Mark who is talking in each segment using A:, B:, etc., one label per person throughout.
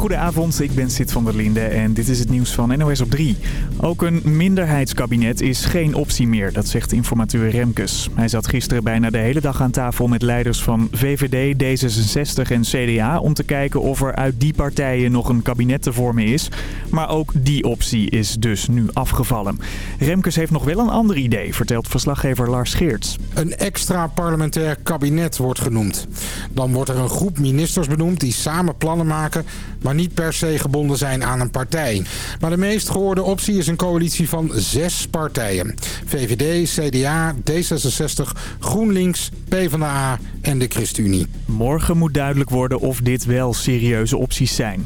A: Goedenavond, ik ben Sid van der Linde en dit is het nieuws van NOS op 3. Ook een minderheidskabinet is geen optie meer, dat zegt informateur Remkes. Hij zat gisteren bijna de hele dag aan tafel met leiders van VVD, D66 en CDA... om te kijken of er uit die partijen nog een kabinet te vormen is. Maar ook die optie is dus nu afgevallen. Remkes heeft nog wel een ander idee, vertelt verslaggever Lars Geerts.
B: Een extra parlementair kabinet wordt genoemd. Dan wordt er een groep ministers benoemd die samen plannen maken niet per se gebonden zijn aan een partij. Maar de meest gehoorde optie is een coalitie van zes partijen. VVD, CDA, D66, GroenLinks, PvdA en de ChristenUnie.
A: Morgen moet duidelijk worden of dit wel serieuze opties zijn.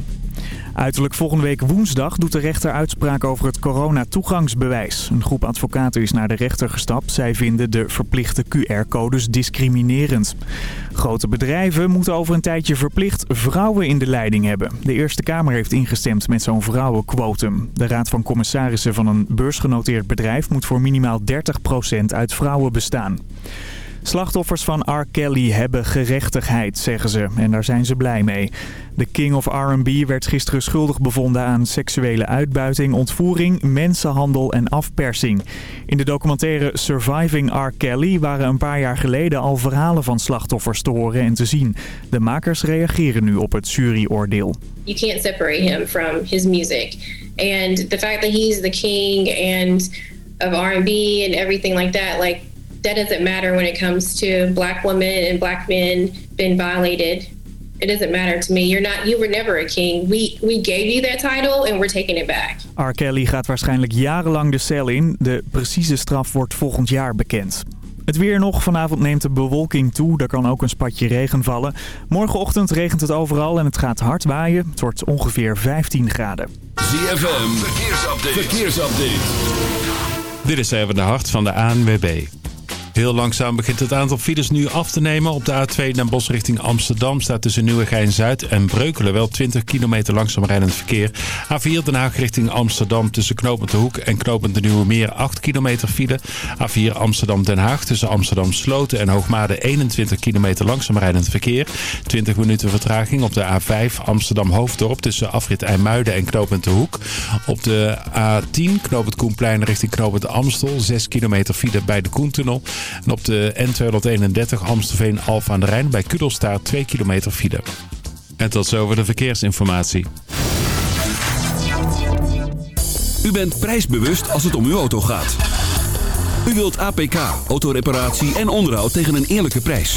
A: Uiterlijk volgende week woensdag doet de rechter uitspraak over het coronatoegangsbewijs. Een groep advocaten is naar de rechter gestapt. Zij vinden de verplichte QR-codes discriminerend. Grote bedrijven moeten over een tijdje verplicht vrouwen in de leiding hebben. De Eerste Kamer heeft ingestemd met zo'n vrouwenquotum. De Raad van Commissarissen van een beursgenoteerd bedrijf moet voor minimaal 30% uit vrouwen bestaan. Slachtoffers van R. Kelly hebben gerechtigheid, zeggen ze. En daar zijn ze blij mee. De King of R&B werd gisteren schuldig bevonden aan seksuele uitbuiting, ontvoering, mensenhandel en afpersing. In de documentaire Surviving R. Kelly waren een paar jaar geleden al verhalen van slachtoffers te horen en te zien. De makers reageren nu op het juryoordeel.
C: You can't separate him from his music. And the fact that he's the king and of R&B and everything like that, like that doesn't matter when it comes to black women and black men being violated. It doesn't matter to me. You're not, you were never a king. We, we gave you that title and we're taking it back.
A: R. Kelly gaat waarschijnlijk jarenlang de cel in. De precieze straf wordt volgend jaar bekend. Het weer nog. Vanavond neemt de bewolking toe. Er kan ook een spatje regen vallen. Morgenochtend regent het overal en het gaat hard waaien. Het wordt ongeveer 15 graden.
D: ZFM, verkeersupdate. verkeersupdate.
E: Dit is even de hart van de ANWB. Heel langzaam begint het aantal files nu af te nemen. Op de A2 naar Bos richting Amsterdam staat tussen Nieuwegein-Zuid en Breukelen wel 20 kilometer langzaam rijdend verkeer. A4 Den Haag richting Amsterdam tussen Knopend de Hoek en Knopend de Nieuwe Meer 8 kilometer file. A4 Amsterdam-Den Haag tussen Amsterdam Sloten en Hoogmade 21 kilometer langzaam rijdend verkeer. 20 minuten vertraging op de A5 Amsterdam-Hoofddorp tussen Afrit IJmuiden en Knopend de Hoek. Op de A10 Knopend Koenplein richting Knopend Amstel 6 kilometer file bij de Koentunnel. En op de N231 Amstelveen Alfa aan de Rijn bij Kudelstaart 2 kilometer file. En tot zover de verkeersinformatie.
D: U bent prijsbewust als het om uw auto gaat. U wilt APK, autoreparatie en onderhoud tegen een eerlijke prijs.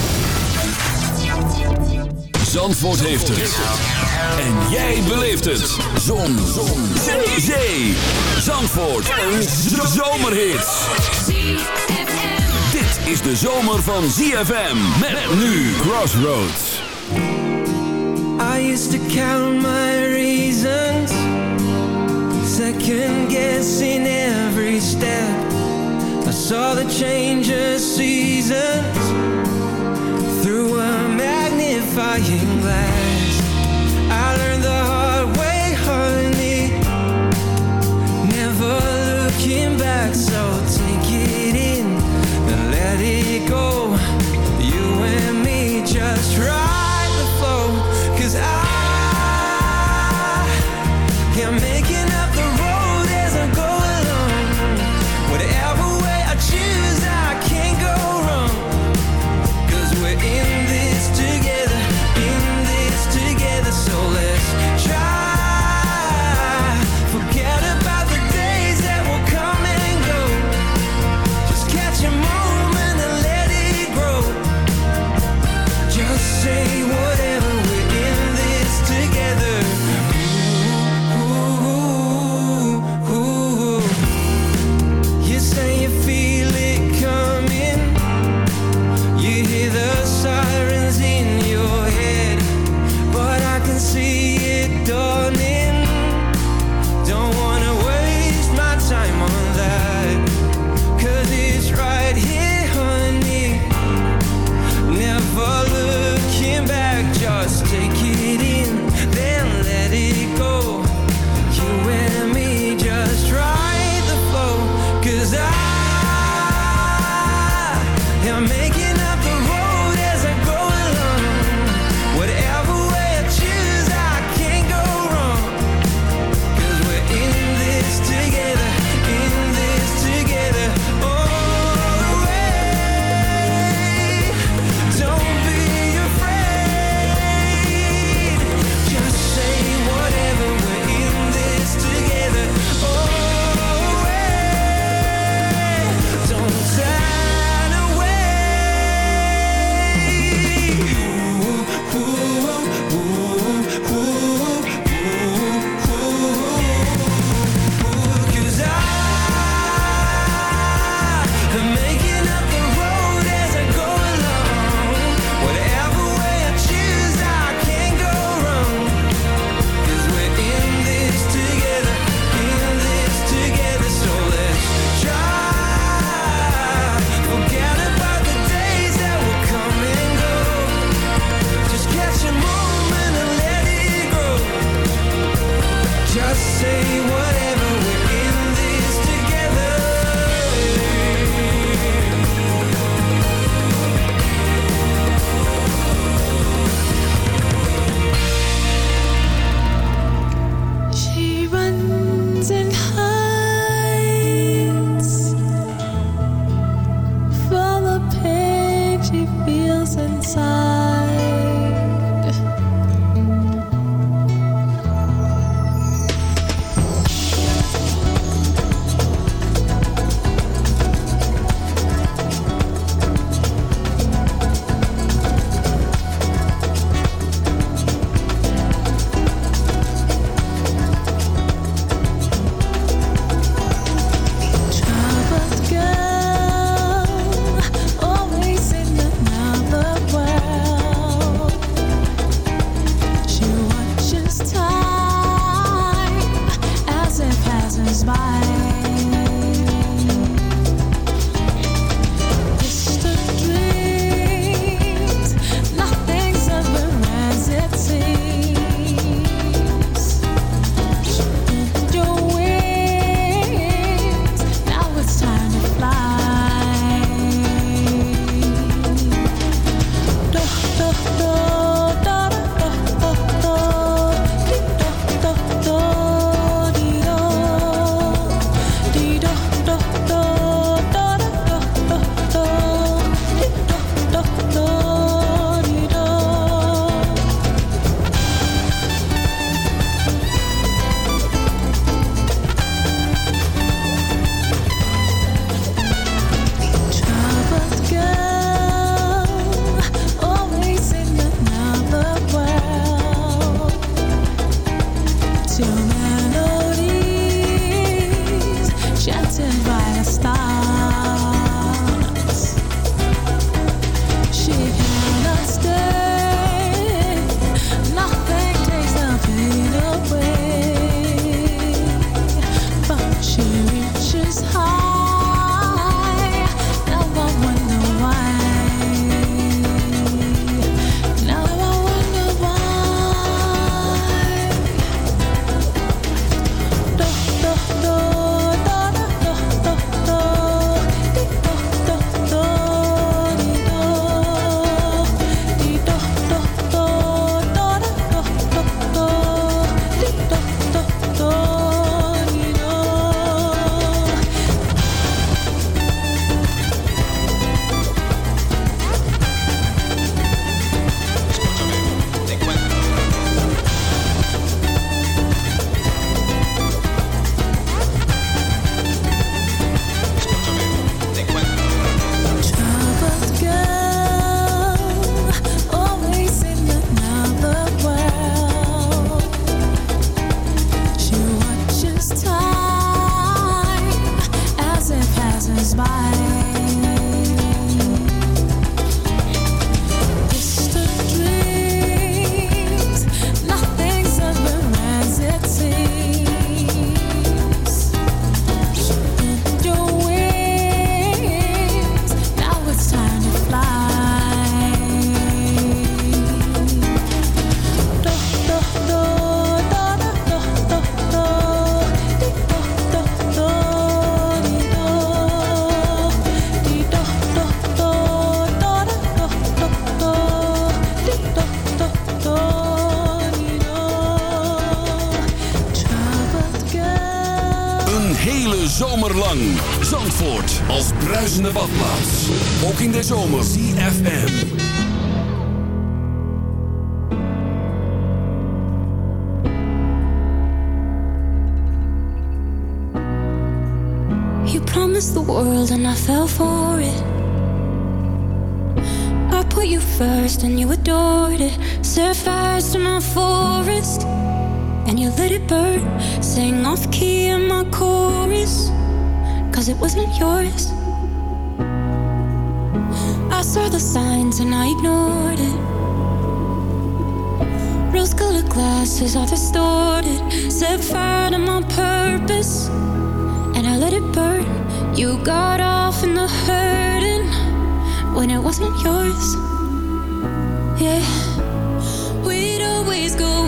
D: Zandvoort heeft het. En jij beleeft het. Zon. Zon. Zee. Zandvoort. Een zomerhit. Dit is de zomer van ZFM. Met nu Crossroads.
F: I used to count my reasons Second guessing every step I saw the change of seasons
G: wasn't yours. Yeah, we'd always go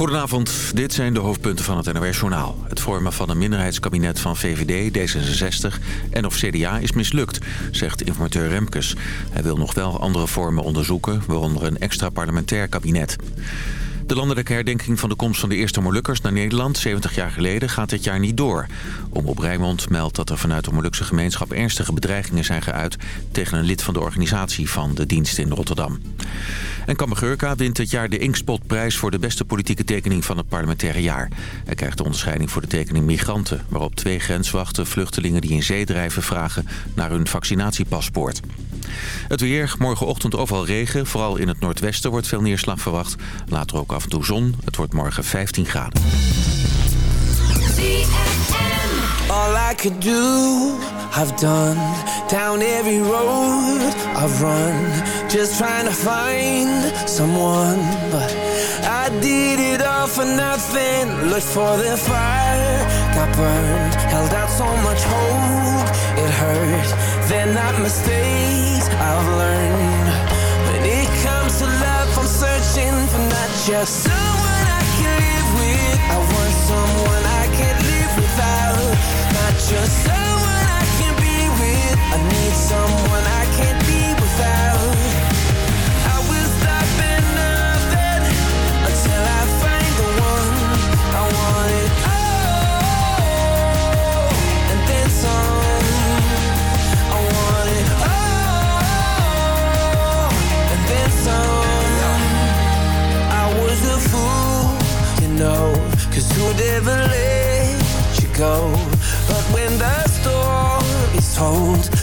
H: Goedenavond, dit zijn de hoofdpunten van het NOS-journaal. Het vormen van een minderheidskabinet van VVD, D66 en of CDA is mislukt, zegt informateur Remkes. Hij wil nog wel andere vormen onderzoeken, waaronder een extra parlementair kabinet. De landelijke herdenking van de komst van de eerste Molukkers naar Nederland... 70 jaar geleden gaat dit jaar niet door. Omroep Rijnmond meldt dat er vanuit de Molukse gemeenschap... ernstige bedreigingen zijn geuit tegen een lid van de organisatie van de dienst in Rotterdam. En Kammergeurka wint dit jaar de Inkspotprijs... voor de beste politieke tekening van het parlementaire jaar. Hij krijgt de onderscheiding voor de tekening Migranten... waarop twee grenswachten vluchtelingen die in zee drijven vragen... naar hun vaccinatiepaspoort. Het weer, morgenochtend overal regen. Vooral in het noordwesten wordt veel neerslag verwacht. Later ook af en toe zon. Het wordt morgen 15 graden.
F: All I could do, I've done. Down every road I've run. Just trying to find someone. But I did it all for nothing. Looked for the fire, got burned. Held out so much hope, it hurt. They're not mistakes. I've learned searching for not just someone I can live with. I want someone I can't live without. Not just someone I can be with. I need someone I can't be without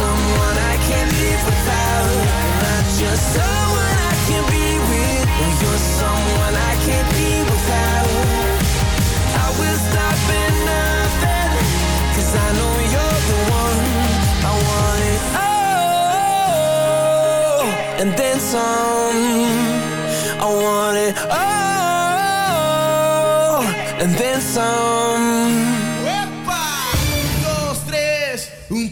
F: someone I can't live without. Not just someone I can be with You're someone I can't be without. I will stop at nothing Cause I know you're the one. I want it all And then some. I want it all And then some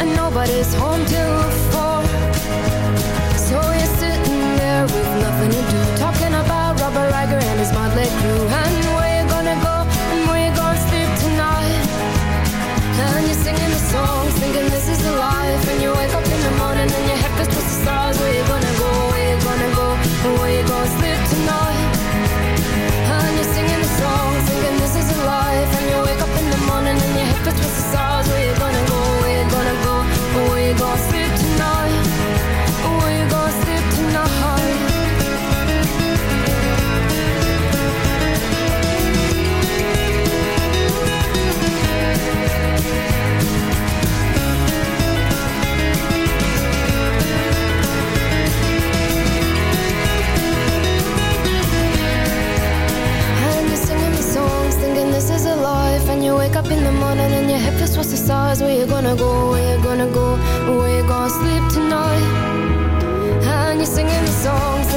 F: and
I: nobody's home to in the morning and your head feels what's the size? Where you gonna go, where you gonna go Where you gonna sleep tonight And you're singing the songs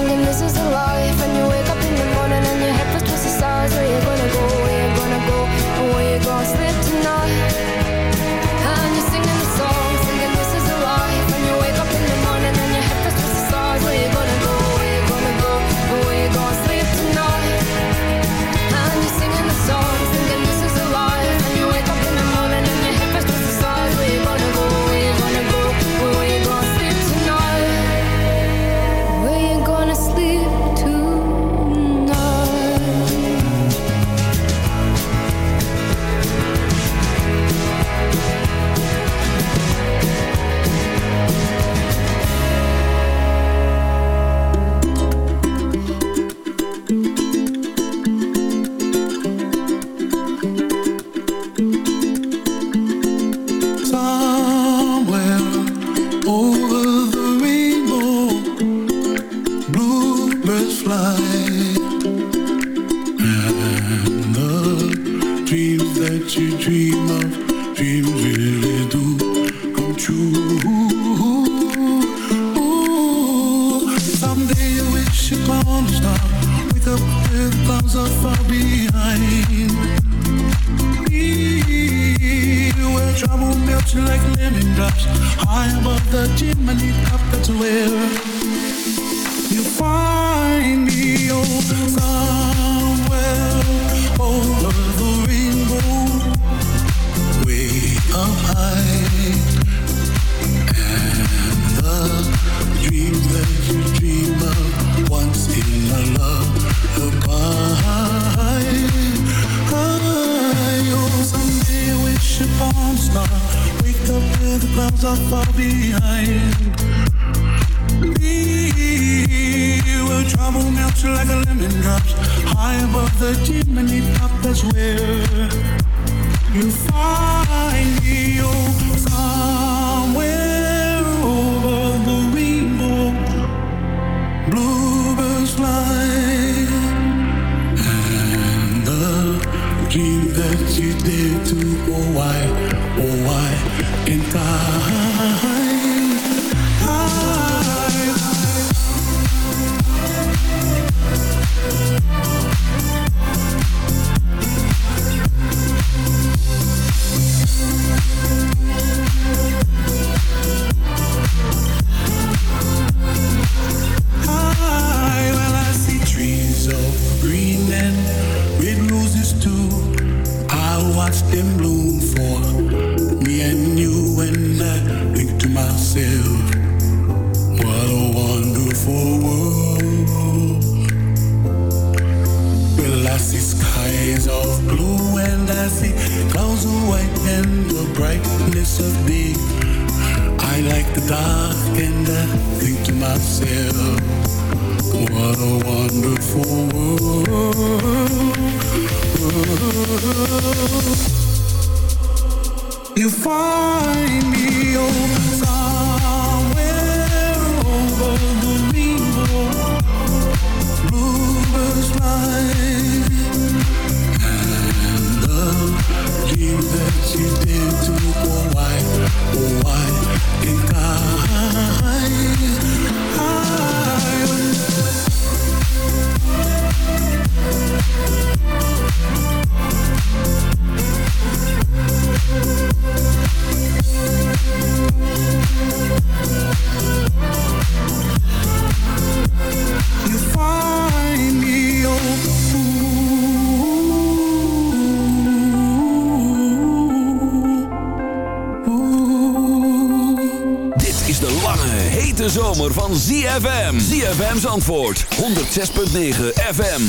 J: ZFM's antwoord, 106.9 FM.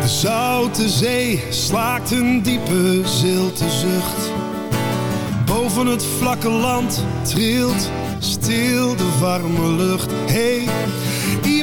K: De zoute zee slaakt een diepe zilte zucht. Boven het vlakke land trilt stil de warme lucht. Hey,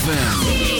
J: ZFM.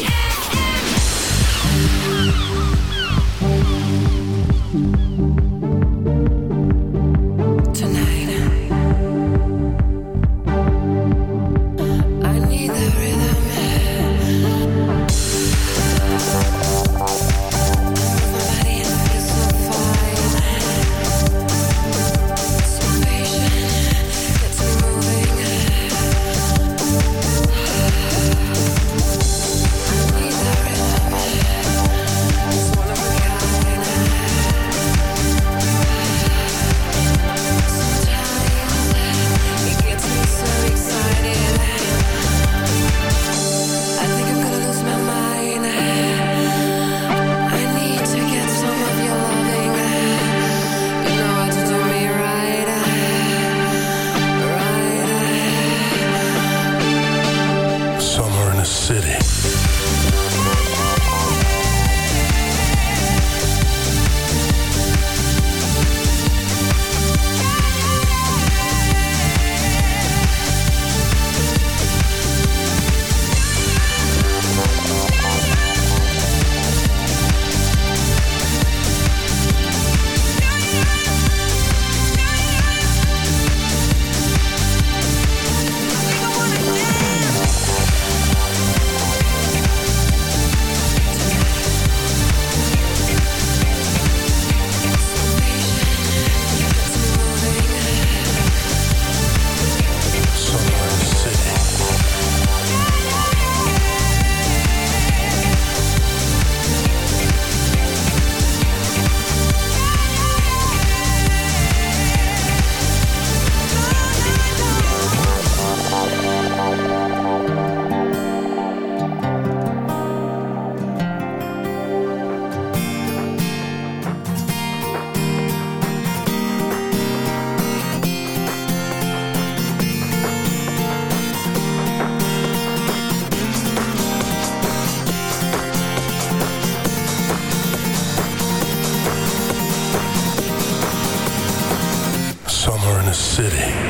F: City.